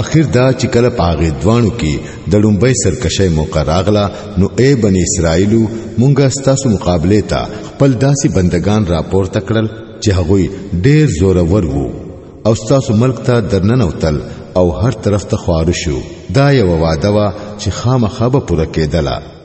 اخیر دا چې کله پاغې دوانو کې د لومبۍ سرکشۍ موقع راغله نو اے بنی اسرائیلو مونږه ستاسو مقابله ته خپل داسې بندگان راپور تکړل چې هغوی ډېر زورور وو او ستاسو ملک ته درنن اوتل او هر طرف ته خوارو شو دا یو وعده وا چې خامخا به پوره کېدله